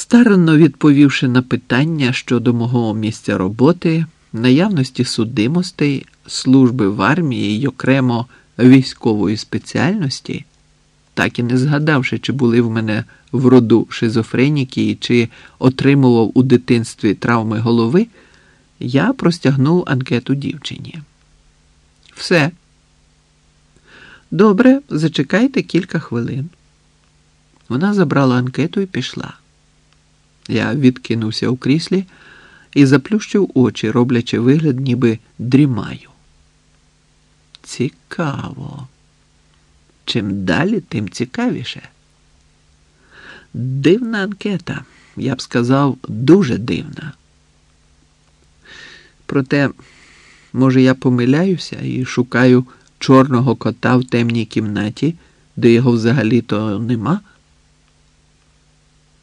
Старанно відповівши на питання щодо мого місця роботи, наявності судимостей, служби в армії й окремо військової спеціальності, так і не згадавши, чи були в мене в роду шизофреніки, чи отримував у дитинстві травми голови, я простягнув анкету дівчині. Все. Добре, зачекайте кілька хвилин. Вона забрала анкету і пішла. Я відкинувся у кріслі і заплющив очі, роблячи вигляд, ніби дрімаю. Цікаво. Чим далі, тим цікавіше. Дивна анкета, я б сказав, дуже дивна. Проте, може, я помиляюся і шукаю чорного кота в темній кімнаті, де його взагалі-то нема.